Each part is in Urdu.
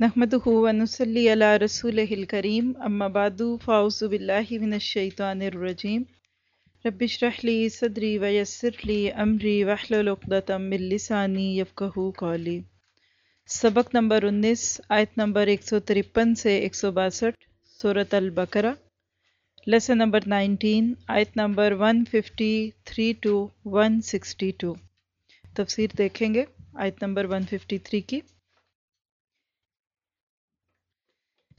نحمدہ ونصلی علی رسول الکریم اما بعد، فاعوذ باللہ من الشیطان الرجیم رب اشرح لی صدری ویسر لی امری واحلل عقدۃ من لسانی یفقہوا قولی سبق نمبر انیس، آیت نمبر 153 سے 162 سورۃ البقرہ. لیسن نمبر 19 آیت نمبر 153 ٹو 162 تفسیر دیکھیں گے آیت نمبر 153 کی.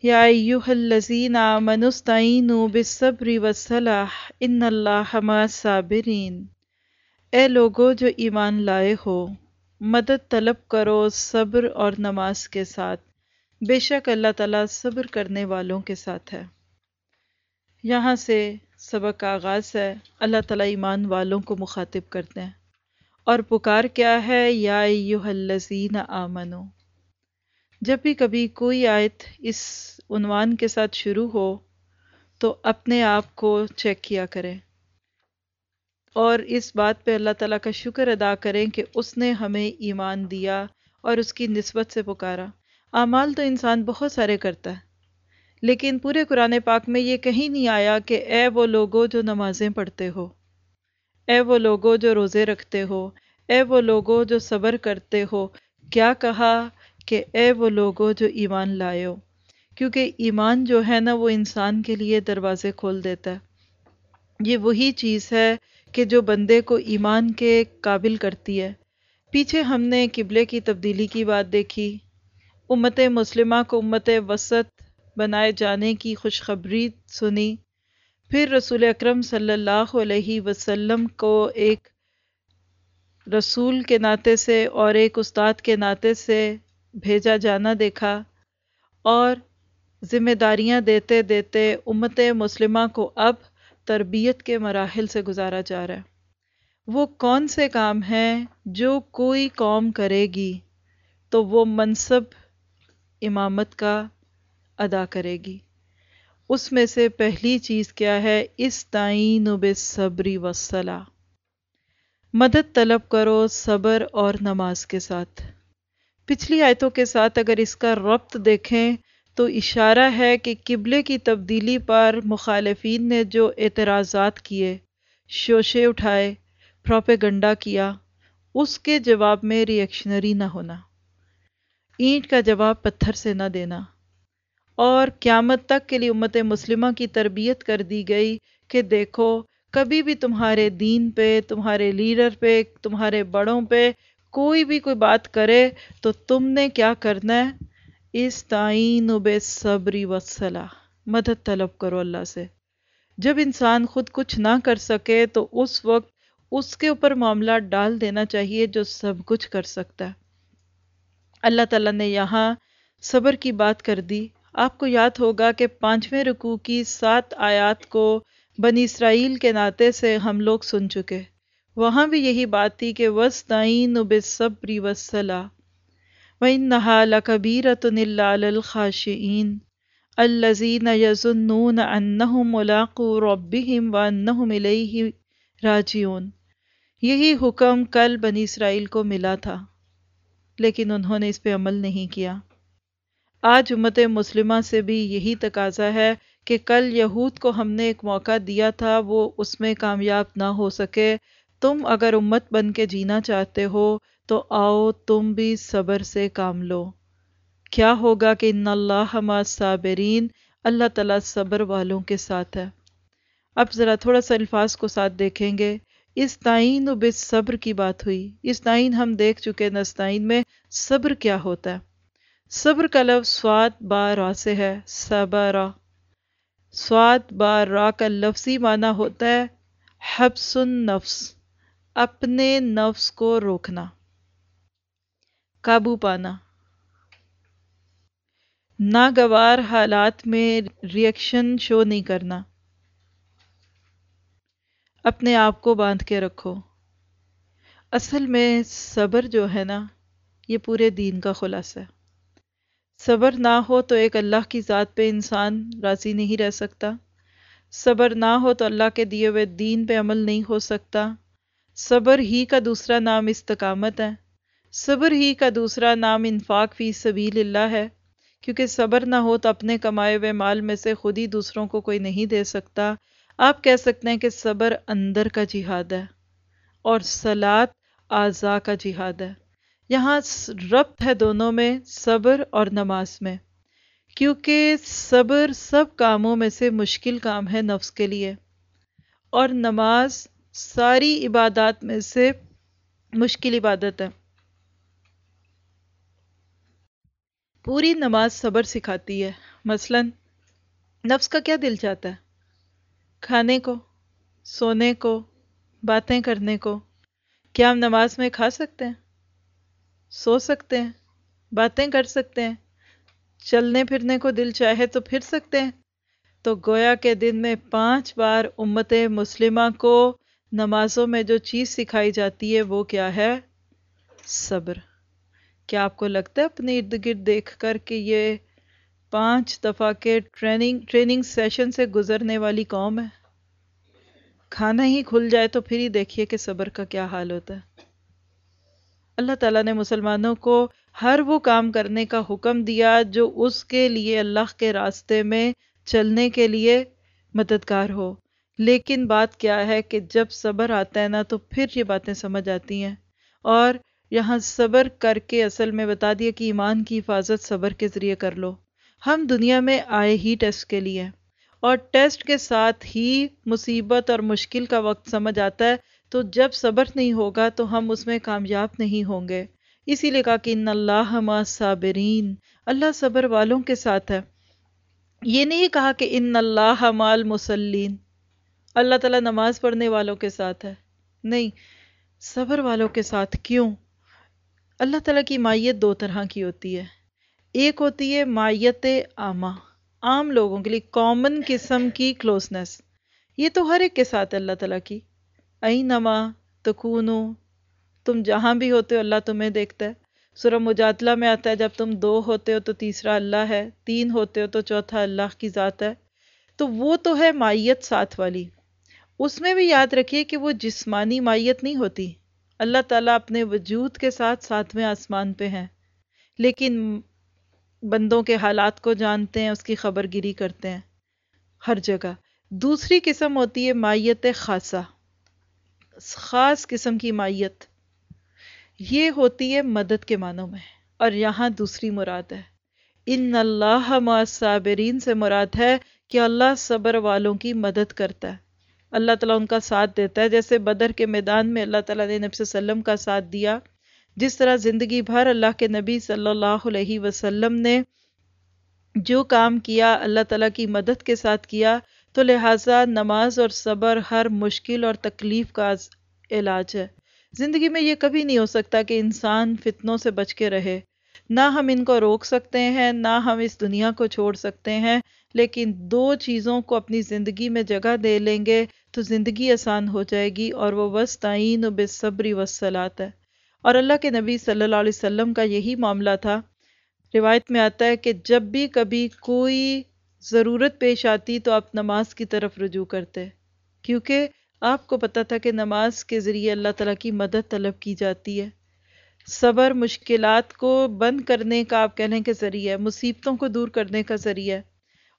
یا ایوہ الذین آمنوا استعینوا بالصبر والصلاح ان اللہ مع الصابرین۔ اے لوگو، جو ایمان لائے ہو، مدد طلب کرو صبر اور نماز کے ساتھ۔ بے شک اللہ تعالیٰ صبر کرنے والوں کے ساتھ ہے۔ یہاں سے سبق کا آغاز ہے۔ اللہ تعالیٰ ایمان والوں کو مخاطب کرتے ہیں۔ اور پکار کیا ہے؟ یا ایوہ الذین آمنو جب بھی کبھی کوئی آیت اس عنوان کے ساتھ شروع ہو تو اپنے آپ کو چیک کیا کریں۔ اور اس بات پہ اللہ تعالیٰ کا شکر ادا کریں کہ اس نے ہمیں ایمان دیا اور اس کی نسبت سے پکارا۔ اعمال تو انسان بہت سارے کرتا ہے، لیکن پورے قرآن پاک میں یہ کہیں نہیں آیا کہ اے وہ لوگوں جو نمازیں پڑھتے ہو، اے وہ لوگوں جو روزے رکھتے ہو، اے وہ لوگوں جو صبر کرتے ہو، کیا کہا کہ اے وہ لوگوں جو ایمان لائے ہو؟ کیونکہ ایمان جو ہے نا وہ انسان کے لیے دروازے کھول دیتا ہے۔ یہ وہی چیز ہے کہ جو بندے کو ایمان کے قابل کرتی ہے۔ پیچھے ہم نے قبلے کی تبدیلی کی بات دیکھی۔ امت مسلمہ کو امت وسط بنائے جانے کی خوشخبری سنی۔ پھر رسول اکرم صلی اللہ علیہ وسلم کو ایک رسول کے ناطے سے اور ایک استاد کے ناطے سے بھیجا جانا دیکھا۔ اور ذمہ داریاں دیتے دیتے امت مسلمہ کو اب تربیت کے مراحل سے گزارا جا رہا ہے۔ وہ کون سے کام ہیں جو کوئی قوم کرے گی تو وہ منصب امامت کا ادا کرے گی۔ اس میں سے پہلی چیز کیا ہے؟ اس تعین و صبری وصلاح مدد طلب کرو صبر اور نماز کے ساتھ۔ پچھلی آیتوں کے ساتھ اگر اس کا ربط دیکھیں تو اشارہ ہے کہ قبلے کی تبدیلی پر مخالفین نے جو اعتراضات کیے، شوشے اٹھائے، پروپیگنڈا کیا، اس کے جواب میں ریئیکشنری نہ ہونا۔ اینٹ کا جواب پتھر سے نہ دینا۔ اور قیامت تک کے لیے امت مسلمہ کی تربیت کر دی گئی کہ دیکھو، کبھی بھی تمہارے دین پہ، تمہارے لیڈر پہ، تمہارے بڑوں پہ کوئی بھی کوئی بات کرے تو تم نے کیا کرنا ہے؟ اس تعین بے صبری وصلاح مدد طلب کرو اللہ سے۔ جب انسان خود کچھ نہ کر سکے تو اس وقت اس کے اوپر معاملہ ڈال دینا چاہیے جو سب کچھ کر سکتا ہے۔ اللہ تعالیٰ نے یہاں صبر کی بات کر دی۔ آپ کو یاد ہوگا کہ پانچویں رکوع کی سات آیات کو بنی اسرائیل کے ناطے سے ہم لوگ سن چکے۔ وہاں بھی یہی بات تھی کہ وسطین بصبری وصلا وَإِنَّهَا لَكَبِيرَةٌ إِلَّا عَلَى الْخَاشِئِينَ الَّذِينَ يَظُنُّونَ أَنَّهُمْ مُلَاقُو رَبِّهِمْ وَأَنَّهُمْ إِلَيْهِ راجعون۔ یہی حکم کل بنی اسرائیل کو ملا تھا، لیکن انہوں نے اس پہ عمل نہیں کیا۔ آج امت مسلمہ سے بھی یہی تقاضا ہے کہ کل یہود کو ہم نے ایک موقع دیا تھا، وہ اس میں کامیاب نہ ہو سکے۔ تم اگر امت بن کے جینا چاہتے ہو تو آؤ تم بھی صبر سے کام لو۔ کیا ہوگا کہ ان اللہ صابرین اللہ تعالیٰ صبر والوں کے ساتھ ہے۔ اب ذرا تھوڑا سا الفاظ کو ساتھ دیکھیں گے۔ اس تعین و بے صبر کی بات ہوئی۔ اس تعین ہم دیکھ چکے نستعین میں صبر کیا ہوتا ہے۔ صبر کا لفظ سواد با را سے ہے، صبرا۔ سواد با را کا لفظی معنی ہوتا ہے حبس النفس۔ اپنے نفس کو روکنا۔ قابو پانا۔ ناگوار حالات میں ریئیکشن شو نہیں کرنا۔ اپنے آپ کو باندھ کے رکھو۔ اصل میں صبر جو ہے نا، یہ پورے دین کا خلاصہ۔ ہے صبر نہ ہو تو ایک اللہ کی ذات پہ انسان راضی نہیں رہ سکتا۔ صبر نہ ہو تو اللہ کے دیے ہوئے دین پہ عمل نہیں ہو سکتا۔ صبر ہی کا دوسرا نام استقامت ہے۔ صبر ہی کا دوسرا نام انفاق فی سبیل اللہ ہے۔ کیونکہ صبر نہ ہو تو اپنے کمائے ہوئے مال میں سے خود ہی دوسروں کو کوئی نہیں دے سکتا۔ آپ کہہ سکتے ہیں کہ صبر اندر کا جہاد ہے اور سلاد اعضاء کا جہاد ہے۔ یہاں ربط ہے دونوں میں، صبر اور نماز میں۔ کیونکہ صبر سب کاموں میں سے مشکل کام ہے نفس کے لیے۔ اور نماز ساری عبادات میں سے مشکل عبادت ہے۔ پوری نماز صبر سکھاتی ہے۔ مثلا نفس کا کیا دل چاہتا ہے؟ کھانے کو، سونے کو، باتیں کرنے کو۔ کیا ہم نماز میں کھا سکتے ہیں؟ سو سکتے ہیں، باتیں کر سکتے ہیں۔ چلنے پھرنے کو دل چاہے تو پھر سکتے ہیں۔ تو گویا کے دن میں پانچ بار امت مسلمہ کو نمازوں میں جو چیز سکھائی جاتی ہے وہ کیا ہے؟ صبر۔ کیا آپ کو لگتا ہے اپنے ارد گرد دیکھ کر کہ یہ پانچ دفعہ کے ٹریننگ ٹریننگ سیشن سے گزرنے والی قوم ہے؟ کھانا ہی کھل جائے تو پھر ہی دیکھیے کہ صبر کا کیا حال ہوتا ہے۔ اللہ تعالیٰ نے مسلمانوں کو ہر وہ کام کرنے کا حکم دیا جو اس کے لیے اللہ کے راستے میں چلنے کے لیے مددگار ہو۔ لیکن بات کیا ہے کہ جب صبر آتا ہے نا تو پھر یہ باتیں سمجھ آتی ہیں۔ اور یہاں صبر کر کے اصل میں بتا دیا کہ ایمان کی حفاظت صبر کے ذریعے کر لو۔ ہم دنیا میں آئے ہی ٹیسٹ کے لیے۔ اور ٹیسٹ کے ساتھ ہی مصیبت اور مشکل کا وقت سمجھ آتا ہے۔ تو جب صبر نہیں ہوگا تو ہم اس میں کامیاب نہیں ہوں گے۔ اسی لیے کہا کہ ان اللہ ما صابرین، اللہ صبر والوں کے ساتھ ہے۔ یہ نہیں کہا کہ ان اللہ مال مسلین اللہ تعالیٰ نماز پڑھنے والوں کے ساتھ ہے۔ نہیں، صبر والوں کے ساتھ کیوں؟ اللہ تعالیٰ کی مائیت دو طرح کی ہوتی ہے۔ ایک ہوتی ہے مائیت عامہ، عام لوگوں کے لیے کامن قسم کی کلوزنس یہ تو ہر ایک کے ساتھ ہے اللہ تعالیٰ کی۔ نما تکونو، تم جہاں بھی ہوتے ہو اللہ تمہیں دیکھتا ہے۔ سورہ مجادلہ میں آتا ہے، جب تم دو ہوتے ہو تو تیسرا اللہ ہے، تین ہوتے ہو تو چوتھا اللہ کی ذات ہے۔ تو وہ تو ہے مائیت ساتھ والی۔ اس میں بھی یاد رکھیے کہ وہ جسمانی مائیت نہیں ہوتی۔ اللہ تعالیٰ اپنے وجود کے ساتھ ساتویں آسمان پہ ہیں۔ لیکن بندوں کے حالات کو جانتے ہیں، اس کی خبر گیری کرتے ہیں۔ ہر جگہ۔ دوسری قسم ہوتی ہے مائیت خاصہ۔ خاص قسم کی مائیت۔ یہ ہوتی ہے مدد کے معنوں میں۔ اور یہاں دوسری مراد ہے۔ ان اللہ صابرین سے مراد ہے کہ اللہ صبر والوں کی مدد کرتا ہے۔ اللہ تعالیٰ ان کا ساتھ دیتا ہے۔ جیسے بدر کے میدان میں اللہ تعالیٰ نے نبی صلی اللہ علیہ وسلم کا ساتھ دیا۔ جس طرح زندگی بھر اللہ کے نبی صلی اللہ علیہ وسلم نے جو کام کیا، اللہ تعالیٰ کی مدد کے ساتھ کیا، تو لہٰذا نماز اور صبر ہر مشکل اور تکلیف کا علاج ہے۔ زندگی میں یہ کبھی نہیں ہو سکتا کہ انسان فتنوں سے بچ کے رہے۔ نہ ہم ان کو روک سکتے ہیں، نہ ہم اس دنیا کو چھوڑ سکتے ہیں، لیکن دو چیزوں کو اپنی زندگی میں جگہ دے لیں گے تو زندگی آسان ہو جائے گی، اور وہ وسطین و بے صبری وسلات ہے اور اللہ کے نبی صلی اللہ علیہ وسلم کا یہی معاملہ تھا۔ روایت میں آتا ہے کہ جب بھی کبھی کوئی ضرورت پیش آتی تو آپ نماز کی طرف رجوع کرتے۔ کیونکہ آپ کو پتہ تھا کہ نماز کے ذریعے اللہ تعالیٰ کی مدد طلب کی جاتی ہے۔ صبر مشکلات کو بند کرنے کا آپ کہنے کے ذریعے مصیبتوں کو دور کرنے کا ذریعہ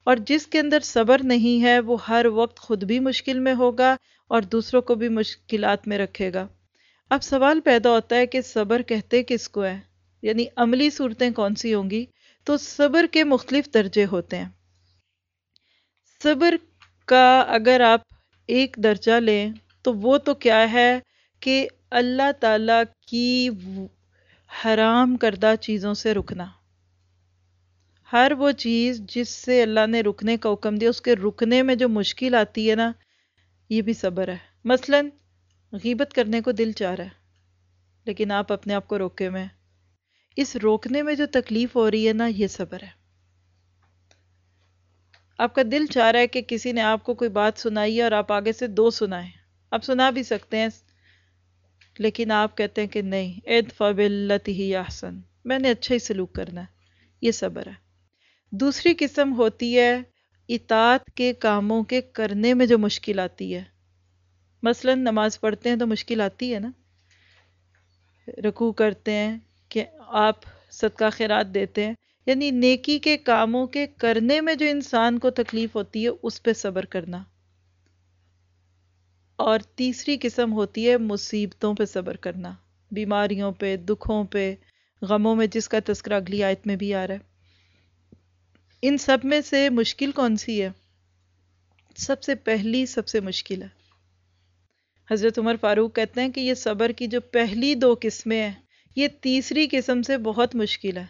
اور جس کے اندر صبر نہیں ہے، وہ ہر وقت خود بھی مشکل میں ہوگا اور دوسروں کو بھی مشکلات میں رکھے گا۔ اب سوال پیدا ہوتا ہے کہ صبر کہتے کس کو ہے؟ یعنی عملی صورتیں کون سی ہوں گی؟ تو صبر کے مختلف درجے ہوتے ہیں۔ صبر کا اگر آپ ایک درجہ لیں، تو وہ تو کیا ہے کہ اللہ تعالیٰ کی حرام کردہ چیزوں سے رکنا۔ ہر وہ چیز جس سے اللہ نے رکنے کا حکم دیا، اس کے رکنے میں جو مشکل آتی ہے نا، یہ بھی صبر ہے۔ مثلا غیبت کرنے کو دل چاہ رہا ہے، لیکن آپ اپنے آپ کو روکے میں اس روکنے میں جو تکلیف ہو رہی ہے نا، یہ صبر ہے۔ آپ کا دل چاہ رہا ہے کہ کسی نے آپ کو کوئی بات سنائی ہے اور آپ آگے سے دو سنائیں۔ آپ سنا بھی سکتے ہیں لیکن آپ کہتے ہیں کہ نہیں ادفع باللتی ہی احسن۔ میں نے اچھا ہی سلوک کرنا ہے۔ یہ صبر ہے۔ دوسری قسم ہوتی ہے اطاعت کے کاموں کے کرنے میں جو مشکل آتی ہے۔ مثلا نماز پڑھتے ہیں تو مشکل آتی ہے نا۔ رکوع کرتے ہیں کہ آپ صدقہ خیرات دیتے ہیں۔ یعنی نیکی کے کاموں کے کرنے میں جو انسان کو تکلیف ہوتی ہے، اس پہ صبر کرنا۔ اور تیسری قسم ہوتی ہے مصیبتوں پہ صبر کرنا، بیماریوں پہ، دکھوں پہ، غموں میں جس کا تذکرہ اگلی آیت میں بھی آ رہا ہے۔ ان سب میں سے مشکل کون سی ہے؟ سب سے پہلی، سب سے مشکل ہے۔ حضرت عمر فاروق کہتے ہیں کہ یہ صبر کی جو پہلی دو قسمیں ہیں، یہ تیسری قسم سے بہت مشکل ہے۔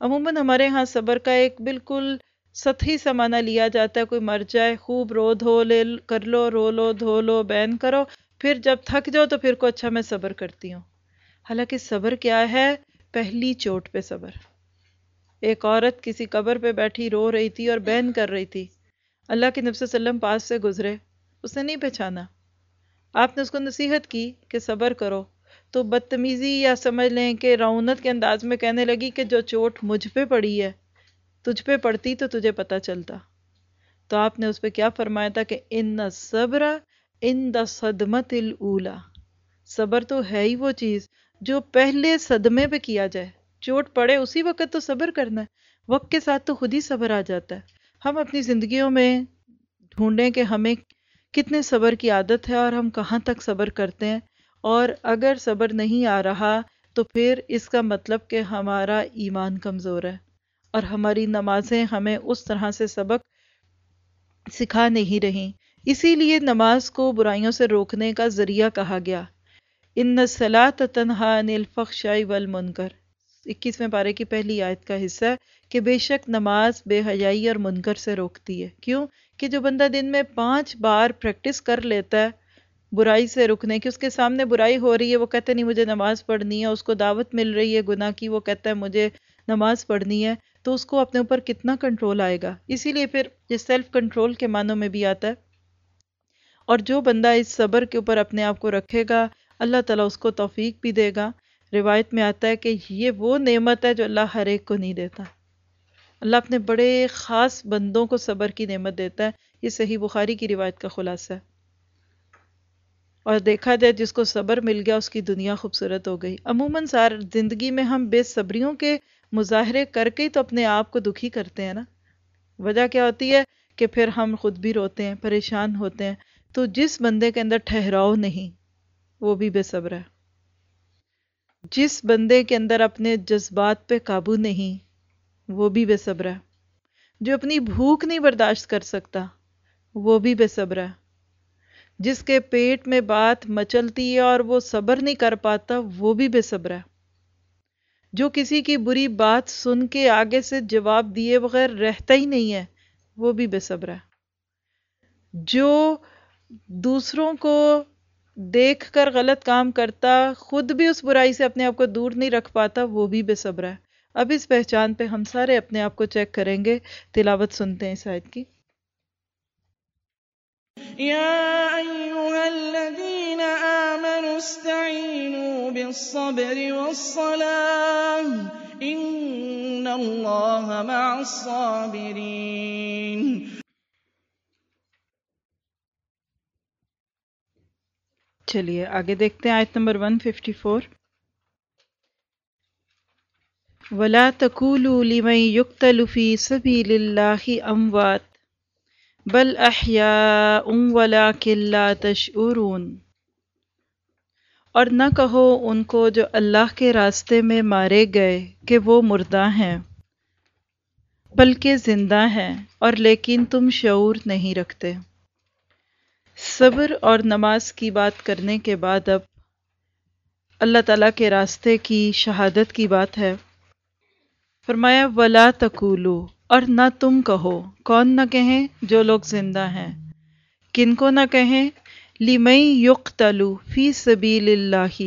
عموماً ہمارے ہاں صبر کا ایک بالکل سطحی سمانہ لیا جاتا ہے، کوئی مر جائے، خوب رو دھو لے، کر لو، رو لو، دھو لو، بین کرو۔ پھر جب تھک جاؤ تو پھر کو اچھا میں صبر کرتی ہوں۔ حالانکہ صبر کیا ہے؟ پہلی چوٹ پہ صبر۔ ایک عورت کسی قبر پہ بیٹھی رو رہی تھی اور بین کر رہی تھی۔ اللہ کے نبی صلی اللہ علیہ وسلم پاس سے گزرے۔ اس نے نہیں پہچانا۔ آپ نے اس کو نصیحت کی کہ صبر کرو۔ تو بدتمیزی یا سمجھ لیں کہ رونت کے انداز میں کہنے لگی کہ جو چوٹ مجھ پہ پڑی ہے تجھ پہ پڑتی تو تجھے پتا چلتا۔ تو آپ نے اس پہ کیا فرمایا تھا کہ ان صبر ان دا صدمت الاولا صبر تو ہے ہی وہ چیز جو پہلے صدمے پہ کیا جائے۔ چوٹ پڑے اسی وقت تو صبر کرنا ہے۔ وقت کے ساتھ تو خود ہی صبر آ جاتا ہے۔ ہم اپنی زندگیوں میں ڈھونڈیں کہ ہمیں کتنے صبر کی عادت ہے اور ہم کہاں تک صبر کرتے ہیں۔ اور اگر صبر نہیں آ رہا تو پھر اس کا مطلب کہ ہمارا ایمان کمزور ہے۔ اور ہماری نمازیں ہمیں اس طرح سے سبق سکھا نہیں رہی اسی لیے نماز کو برائیوں سے روکنے کا ذریعہ کہا گیا۔ ان صلاح تنہا نیل فخشائی والمنکر۔ اکیسویں پارے کی پہلی آیت کا حصہ ہے کہ بے شک نماز بے حیائی اور منکر سے روکتی ہے۔ کیوں؟ کہ جو بندہ دن میں پانچ بار پریکٹس کر لیتا ہے، برائی سے رکنے کی، اس کے سامنے برائی ہو رہی ہے، وہ کہتا ہے، نہیں، مجھے نماز پڑھنی ہے، اس کو دعوت مل رہی ہے، گناہ کی، وہ کہتا ہے، مجھے نماز پڑھنی ہے۔ تو اس کو اپنے اوپر کتنا کنٹرول آئے گا؟ اسی لیے پھر یہ سیلف کنٹرول کے معنوں میں بھی آتا ہے۔ اور جو بندہ اس صبر کے اوپر اپنے آپ کو رکھے گا، اللہ تعالیٰ اس کو توفیق بھی دے گا۔ روایت میں آتا ہے کہ یہ وہ نعمت ہے جو اللہ ہر ایک کو نہیں دیتا۔ اللہ اپنے بڑے خاص بندوں کو صبر کی نعمت دیتا ہے۔ یہ صحیح بخاری کی روایت کا خلاصہ ہے۔ اور دیکھا جائے جس کو صبر مل گیا، اس کی دنیا خوبصورت ہو گئی۔ عموماً سار زندگی میں ہم بے صبریوں کے مظاہرے کر کے ہی تو اپنے آپ کو دکھی کرتے ہیں نا۔ وجہ کیا ہوتی ہے کہ پھر ہم خود بھی روتے ہیں، پریشان ہوتے ہیں۔ تو جس بندے کے اندر ٹھہراؤ نہیں، وہ بھی بے صبر ہے۔ جس بندے کے اندر اپنے جذبات پہ قابو نہیں، وہ بھی بے صبر ہے۔ جو اپنی بھوک نہیں برداشت کر سکتا، وہ بھی بے صبر ہے۔ جس کے پیٹ میں بات مچلتی ہے اور وہ صبر نہیں کر پاتا، وہ بھی بے صبر ہے۔ جو کسی کی بری بات سن کے آگے سے جواب دیے بغیر رہتا ہی نہیں ہے، وہ بھی بے صبر ہے۔ جو دوسروں کو دیکھ کر غلط کام کرتا، خود بھی اس برائی سے اپنے آپ کو دور نہیں رکھ پاتا، وہ بھی بے صبر ہے۔ اب اس پہچان پہ ہم سارے اپنے آپ کو چیک کریں گے۔ تلاوت سنتے ہیں اس آیت کی۔ يا أيها الذين آمنوا بالصبر والصلاة. إن الله مع الصابرين. چلیے آگے دیکھتے ہیں آیت نمبر 154 ولا تقولوا لمن يقتل في سبيل الله اموات بل احیاء ولكن لا تشعرون. اور نہ کہو ان کو جو اللہ کے راستے میں مارے گئے کہ وہ مردہ ہیں، بلکہ زندہ ہیں اور لیکن تم شعور نہیں رکھتے۔ صبر اور نماز کی بات کرنے کے بعد اب اللہ تعالیٰ کے راستے کی شہادت کی بات ہے۔ فرمایا، ولا تقولو اور نہ تم کہو، کون نہ کہیں جو لوگ زندہ ہیں۔ کن کو نہ کہیں لیمئی یق تلو فی سبیل اللہ،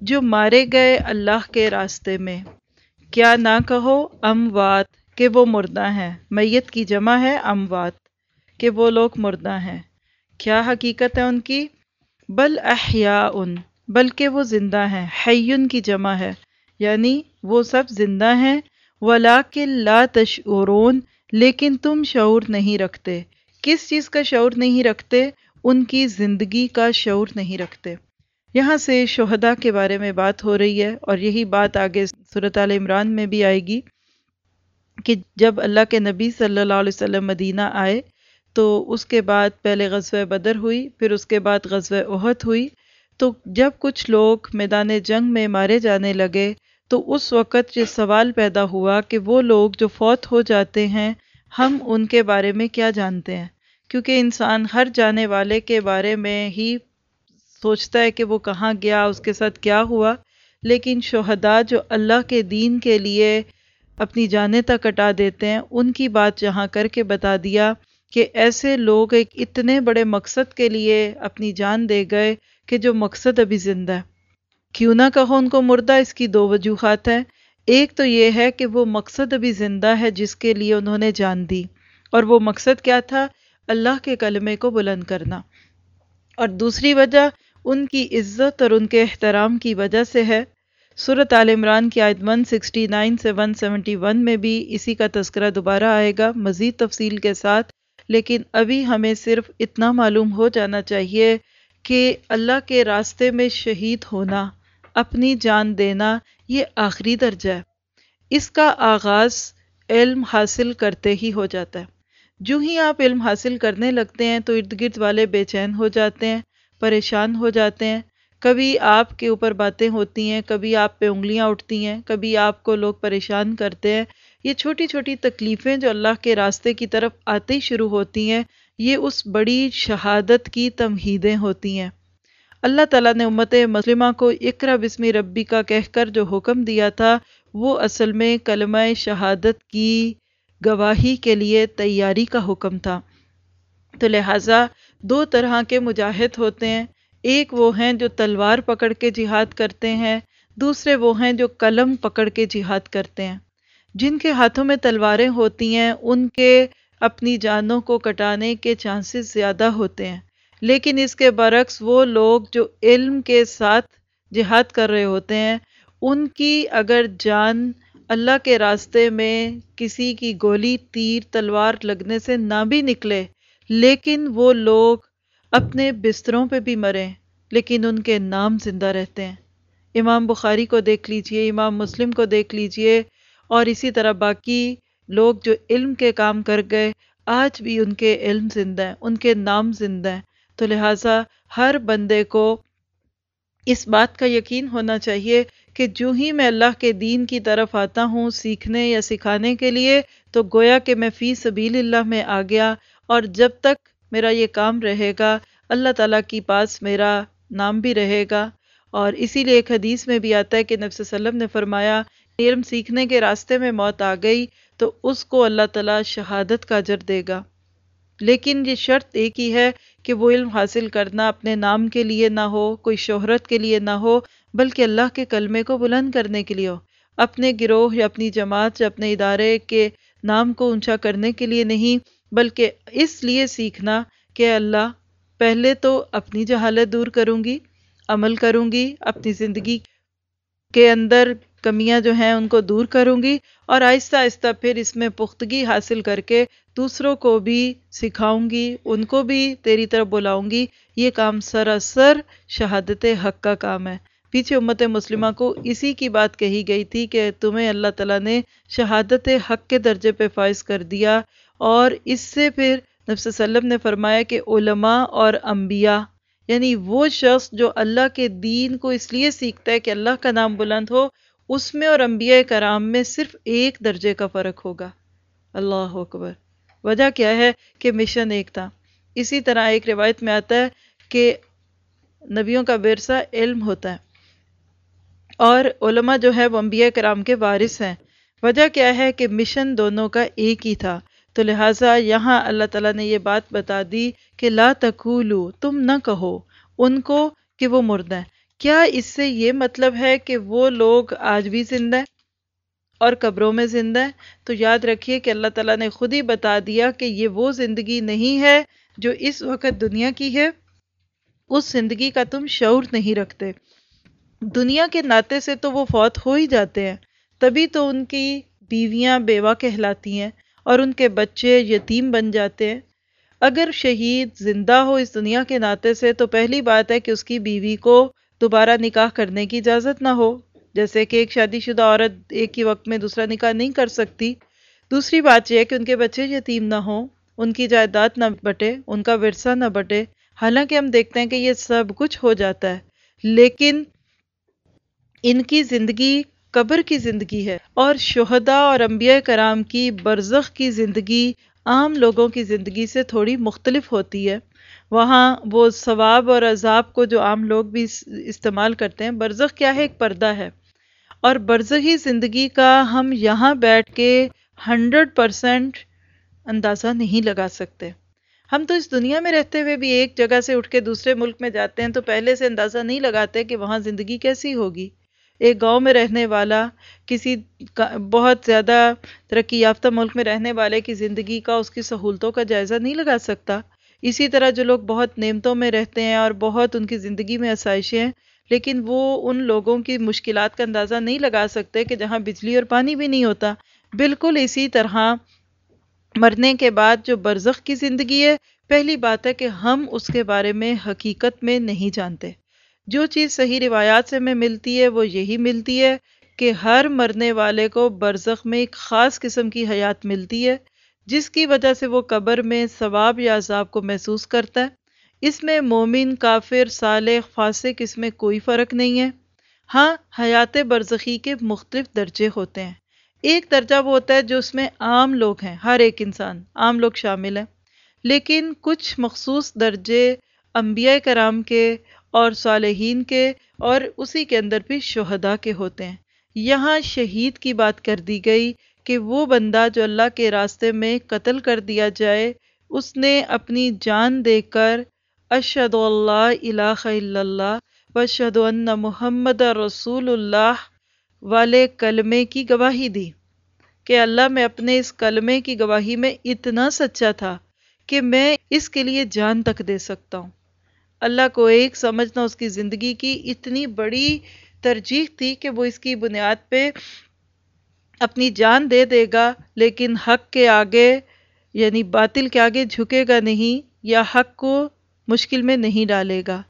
جو مارے گئے اللہ کے راستے میں۔ کیا نہ کہو اموات کہ وہ مردہ ہیں۔ میت کی جمع ہے اموات کہ وہ لوگ مردہ ہیں۔ کیا حقیقت ہے ان کی؟ بل احیاء ان بلکہ وہ زندہ ہیں۔ حیون کی جمع ہے یعنی وہ سب زندہ ہیں۔ ولاکن لا تشعرون، لیکن تم شعور نہیں رکھتے۔ کس چیز کا شعور نہیں رکھتے؟ ان کی زندگی کا شعور نہیں رکھتے۔ یہاں سے شہدہ کے بارے میں بات ہو رہی ہے اور یہی بات آگے صورت عال عمران میں بھی آئے گی کہ جب اللہ کے نبی صلی اللہ علیہ وسلم مدینہ آئے تو اس کے بعد پہلے غزوہ بدر ہوئی، پھر اس کے بعد غزوہ احد ہوئی۔ تو جب کچھ لوگ میدان جنگ میں مارے جانے لگے تو اس وقت یہ سوال پیدا ہوا کہ وہ لوگ جو فوت ہو جاتے ہیں، ہم ان کے بارے میں کیا جانتے ہیں؟ کیونکہ انسان ہر جانے والے کے بارے میں ہی سوچتا ہے کہ وہ کہاں گیا، اس کے ساتھ کیا ہوا۔ لیکن شہداء جو اللہ کے دین کے لیے اپنی جانیں تک کٹا دیتے ہیں، ان کی بات جہاں کر کے بتا دیا کہ ایسے لوگ ایک اتنے بڑے مقصد کے لیے اپنی جان دے گئے کہ جو مقصد ابھی زندہ ہے۔ کیوں نہ کہو، ان کو مردہ اس کی دو وجوہات ہیں۔ ایک تو یہ ہے کہ وہ مقصد ابھی زندہ ہے جس کے لیے انہوں نے جان دی۔ اور وہ مقصد کیا تھا؟ اللہ کے کلمے کو بلند کرنا۔ اور دوسری وجہ ان کی عزت اور ان کے احترام کی وجہ سے ہے۔ صورت عال عمران کی آیت 169 سے 171 میں بھی اسی کا تذکرہ دوبارہ آئے گا۔ مزید تفصیل کے ساتھ، لیکن ابھی ہمیں صرف اتنا معلوم ہو جانا چاہیے کہ اللہ کے راستے میں شہید ہونا، اپنی جان دینا، یہ آخری درجہ ہے۔ اس کا آغاز علم حاصل کرتے ہی ہو جاتا ہے۔ جو ہی آپ علم حاصل کرنے لگتے ہیں تو ارد گرد والے بے چین ہو جاتے ہیں، پریشان ہو جاتے ہیں۔ کبھی آپ کے اوپر باتیں ہوتی ہیں، کبھی آپ پہ انگلیاں اٹھتی ہیں، کبھی آپ کو لوگ پریشان کرتے ہیں۔ یہ چھوٹی چھوٹی تکلیفیں جو اللہ کے راستے کی طرف آتے ہی شروع ہوتی ہیں، یہ اس بڑی شہادت کی تمہیدیں ہوتی ہیں۔ اللہ تعالیٰ نے امت مسلمہ کو اقرا بسمی ربی کا کہہ کر جو حکم دیا تھا، وہ اصل میں کلمہ شہادت کی گواہی کے لیے تیاری کا حکم تھا۔ تو لہٰذا دو طرح کے مجاہد ہوتے ہیں۔ ایک وہ ہیں جو تلوار پکڑ کے جہاد کرتے ہیں، دوسرے وہ ہیں جو قلم پکڑ کے جہاد کرتے ہیں۔ جن کے ہاتھوں میں تلواریں ہوتی ہیں، ان کے اپنی جانوں کو کٹانے کے چانسز زیادہ ہوتے ہیں۔ لیکن اس کے برعکس وہ لوگ جو علم کے ساتھ جہاد کر رہے ہوتے ہیں، ان کی اگر جان اللہ کے راستے میں کسی کی گولی، تیر، تلوار لگنے سے نہ بھی نکلے، لیکن وہ لوگ اپنے بستروں پہ بھی مریں لیکن ان کے نام زندہ رہتے ہیں۔ امام بخاری کو دیکھ لیجیے، امام مسلم کو دیکھ لیجیے، اور اسی طرح باقی لوگ جو علم کے کام کر گئے، آج بھی ان کے علم زندہ ہیں، ان کے نام زندہ ہیں۔ تو لہٰذا ہر بندے کو اس بات کا یقین ہونا چاہیے کہ جو ہی میں اللہ کے دین کی طرف آتا ہوں سیکھنے یا سکھانے کے لیے، تو گویا کہ میں فی سبیل اللہ میں آ گیا اور جب تک میرا یہ کام رہے گا، اللہ تعالیٰ کی پاس میرا نام بھی رہے گا۔ اور اسی لیے ایک حدیث میں بھی آتا ہے کہ نفس وسلم نے فرمایا، علم سیکھنے کے راستے میں موت آ گئی تو اس کو اللہ تعالیٰ شہادت کا اجر دے گا۔ لیکن یہ شرط ایک ہی ہے کہ وہ علم حاصل کرنا اپنے نام کے لیے نہ ہو، کوئی شہرت کے لیے نہ ہو بلکہ اللہ کے کلمے کو بلند کرنے کے لیے ہو۔ اپنے گروہ یا اپنی جماعت یا اپنے ادارے کے نام کو اونچا کرنے کے لیے نہیں، بلکہ اس لیے سیکھنا کہ اللہ، پہلے تو اپنی جہالت دور کروں گی، عمل کروں گی، اپنی زندگی کے اندر کمیاں جو ہیں ان کو دور کروں گی اور آہستہ آہستہ پھر اس میں پختگی حاصل کر کے دوسروں کو بھی سکھاؤں گی، ان کو بھی تیری طرف بلاؤں گی۔ یہ کام سراسر شہادت حق کا کام ہے۔ پیچھے امت مسلمہ کو اسی کی بات کہی گئی تھی کہ تمہیں اللہ تعالیٰ نے شہادت حق کے درجے پہ فائز کر دیا اور اس سے پھر نفس وسلم نے فرمایا کہ علماء اور انبیاء یعنی وہ شخص جو اللہ کے دین کو اس لیے سیکھتا ہے کہ اللہ کا نام بلند ہو، اس میں اور انبیاء کرام میں صرف ایک درجے کا فرق ہوگا۔ اللہ اکبر۔ وجہ کیا ہے کہ مشن ایک تھا۔ اسی طرح ایک روایت میں آتا ہے کہ نبیوں کا ورثہ علم ہوتا ہے۔ اور علماء جو ہے وہ انبیاء کرام کے وارث ہیں۔ وجہ کیا ہے کہ مشن دونوں کا ایک ہی تھا۔ تو لہٰذا یہاں اللہ تعالیٰ نے یہ بات بتا دی کہ لا تقولو تم نہ کہو ان کو کہ وہ مردہ ہیں۔ کیا اس سے یہ مطلب ہے کہ وہ لوگ آج بھی زندہ ہیں اور قبروں میں زندہ ہیں؟ تو یاد رکھیے کہ اللہ تعالیٰ نے خود ہی بتا دیا کہ یہ وہ زندگی نہیں ہے جو اس وقت دنیا کی ہے۔ اس زندگی کا تم شعور نہیں رکھتے۔ دنیا کے ناطے سے تو وہ فوت ہو ہی جاتے ہیں۔ تبھی تو ان کی بیویاں بیوہ کہلاتی ہیں اور ان کے بچے یتیم بن جاتے ہیں۔ اگر شہید زندہ ہو اس دنیا کے ناطے سے تو پہلی بات ہے کہ اس کی بیوی کو دوبارہ نکاح کرنے کی اجازت نہ ہو، جیسے کہ ایک شادی شدہ عورت ایک ہی وقت میں دوسرا نکاح نہیں کر سکتی۔ دوسری بات یہ ہے کہ ان کے بچے یتیم نہ ہوں، ان کی جائیداد نہ بٹے، ان کا ورثہ نہ بٹے۔ حالانکہ ہم دیکھتے ہیں کہ یہ سب کچھ ہو جاتا ہے، لیکن ان کی زندگی قبر کی زندگی ہے اور شہداء اور انبیاء کرام کی برزخ کی زندگی عام لوگوں کی زندگی سے تھوڑی مختلف ہوتی ہے۔ وہاں وہ ثواب اور عذاب کو جو عام لوگ بھی استعمال کرتے ہیں، برزخ کیا ہے؟ ایک پردہ ہے۔ اور برزخی زندگی کا ہم یہاں بیٹھ کے ہنڈریڈ پرسینٹ اندازہ نہیں لگا سکتے۔ ہم تو اس دنیا میں رہتے ہوئے بھی ایک جگہ سے اٹھ کے دوسرے ملک میں جاتے ہیں تو پہلے سے اندازہ نہیں لگاتے کہ وہاں زندگی کیسی ہوگی۔ ایک گاؤں میں رہنے والا، کسی بہت زیادہ ترقی یافتہ ملک میں رہنے والے کی زندگی کا اس کی سہولتوں کا جائزہ نہیں لگا سکتا۔ اسی طرح جو لوگ بہت نعمتوں میں رہتے ہیں اور بہت ان کی زندگی میں آسائشیں ہیں، لیکن وہ ان لوگوں کی مشکلات کا اندازہ نہیں لگا سکتے کہ جہاں بجلی اور پانی بھی نہیں ہوتا۔ بالکل اسی طرح مرنے کے بعد جو برزخ کی زندگی ہے، پہلی بات ہے کہ ہم اس کے بارے میں حقیقت میں نہیں جانتے۔ جو چیز صحیح روایات سے میں ملتی ہے، وہ یہی ملتی ہے کہ ہر مرنے والے کو برزخ میں ایک خاص قسم کی حیات ملتی ہے، جس کی وجہ سے وہ قبر میں ثواب یا عذاب کو محسوس کرتا ہے۔ اس میں مومن، کافر، صالح، فاسق، اس میں کوئی فرق نہیں ہے۔ ہاں حیات برزخی کے مختلف درجے ہوتے ہیں۔ ایک درجہ وہ ہوتا ہے جو اس میں عام لوگ ہیں، ہر ایک انسان، عام لوگ شامل ہیں۔ لیکن کچھ مخصوص درجے انبیاء کرام کے اور صالحین کے اور اسی کے اندر بھی شہداء کے ہوتے ہیں۔ یہاں شہید کی بات کر دی گئی کہ وہ بندہ جو اللہ کے راستے میں قتل کر دیا جائے، اس نے اپنی جان دے کر اشہد اللہ الہ الا اللہ وشہد ان محمد رسول اللہ والے کلمے کی گواہی دی۔ کہ اللہ میں اپنے اس کلمے کی گواہی میں اتنا سچا تھا کہ میں اس کے لیے جان تک دے سکتا ہوں۔ اللہ کو ایک سمجھنا اس کی زندگی کی اتنی بڑی ترجیح تھی کہ وہ اس کی بنیاد پہ اپنی جان دے دے گا، لیکن حق کے آگے یعنی باطل کے آگے جھکے گا نہیں یا حق کو مشکل میں نہیں ڈالے گا۔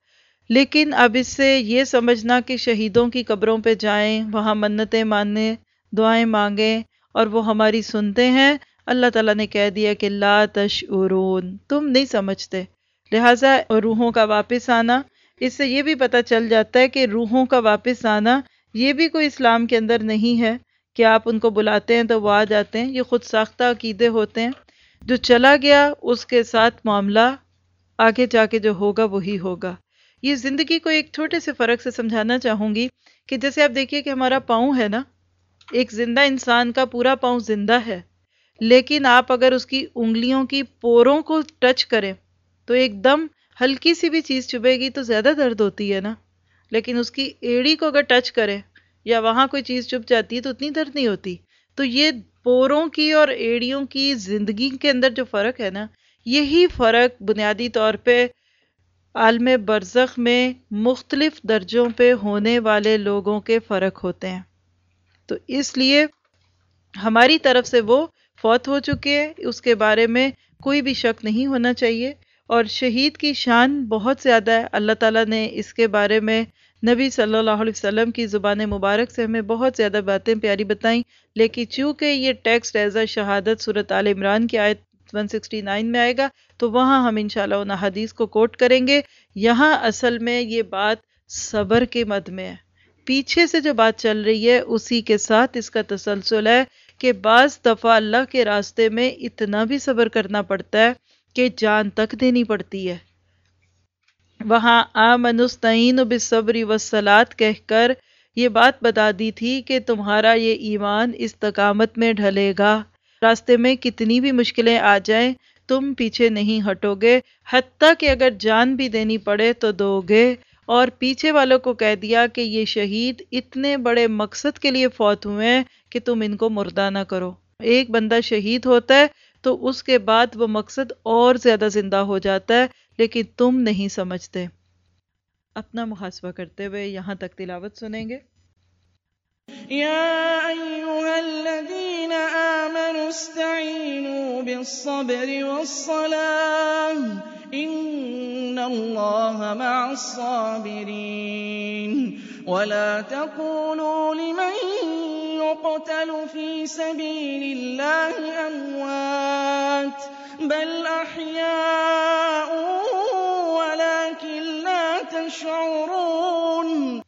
لیکن اب اس سے یہ سمجھنا کہ شہیدوں کی قبروں پہ جائیں، وہاں منتیں ماننے، دعائیں مانگیں اور وہ ہماری سنتے ہیں، اللہ تعالیٰ نے کہہ دیا کہ لا تشعرون، تم نہیں سمجھتے۔ لہٰذا روحوں کا واپس آنا۔ اس سے یہ بھی پتہ چل جاتا ہے کہ روحوں کا واپس آنا یہ بھی کوئی اسلام کے اندر نہیں ہے۔ کہ آپ ان کو بلاتے ہیں تو وہ آ جاتے ہیں؟ یہ خود ساختہ عقیدے ہوتے ہیں۔ جو چلا گیا، اس کے ساتھ معاملہ آگے جا کے جو ہوگا، وہی ہوگا۔ یہ زندگی کو ایک چھوٹے سے فرق سے سمجھانا چاہوں گی کہ جیسے آپ دیکھیے کہ ہمارا پاؤں ہے نا، ایک زندہ انسان کا پورا پاؤں زندہ ہے۔ لیکن آپ اگر اس کی انگلیوں کی پوروں کو ٹچ کریں تو ایک دم ہلکی سی بھی چیز چبھے گی تو زیادہ درد ہوتی ہے نا۔ لیکن اس کی ایڑی کو اگر ٹچ کرے یا وہاں کوئی چیز چپ جاتی ہے تو اتنی درد نہیں ہوتی۔ تو یہ پوروں کی اور ایڑیوں کی زندگی کے اندر جو فرق ہے نا، یہی فرق بنیادی طور پہ عالم برزخ میں مختلف درجوں پہ ہونے والے لوگوں کے فرق ہوتے ہیں۔ تو اس لیے ہماری طرف سے وہ فوت ہو چکے ہیں اس کے بارے میں کوئی بھی شک نہیں ہونا چاہیے۔ اور شہید کی شان بہت زیادہ ہے۔ اللہ تعالیٰ نے اس کے بارے میں نبی صلی اللہ علیہ وسلم کی زبان مبارک سے ہمیں بہت زیادہ باتیں پیاری بتائیں۔ لیکن چونکہ یہ ٹیکسٹ ایز اے شہادت صورت عال عمران کی آیت 169 میں آئے گا، تو وہاں ہم انشاءاللہ ان حدیث کو کوٹ کریں گے۔ یہاں اصل میں یہ بات صبر کے مد میں ہے۔ پیچھے سے جو بات چل رہی ہے، اسی کے ساتھ اس کا تسلسل ہے کہ بعض دفعہ اللہ کے راستے میں اتنا بھی صبر کرنا پڑتا ہے۔ کہ جان تک دینی پڑتی ہے۔ وہاں آمنستعین بالصبر والصلاة کہہ کر یہ بات بتا دی تھی کہ تمہارا یہ ایمان استقامت میں ڈھلے گا۔ راستے میں کتنی بھی مشکلیں آ جائیں، تم پیچھے نہیں ہٹو گے حتیٰ کہ اگر جان بھی دینی پڑے تو دو گے اور پیچھے والوں کو کہہ دیا کہ یہ شہید اتنے بڑے مقصد کے لیے فوت ہوئے ہیں کہ تم ان کو مردہ نہ کرو۔ ایک بندہ شہید ہوتا ہے تو اس کے بعد وہ مقصد اور زیادہ زندہ ہو جاتا ہے، لیکن تم نہیں سمجھتے۔ اپنا محاسبہ کرتے ہوئے یہاں تک تلاوت سنیں گے۔ يا أيها الذين آمنوا استعينوا بالصبر والصلاة إن الله مع الصابرين ولا تقولوا لمن يُقْتَلُ فِي سَبِيلِ اللَّهِ أَمْوَاتٌ بَلْ أَحْيَاءٌ وَلَٰكِن لَّا تَشْعُرُونَ.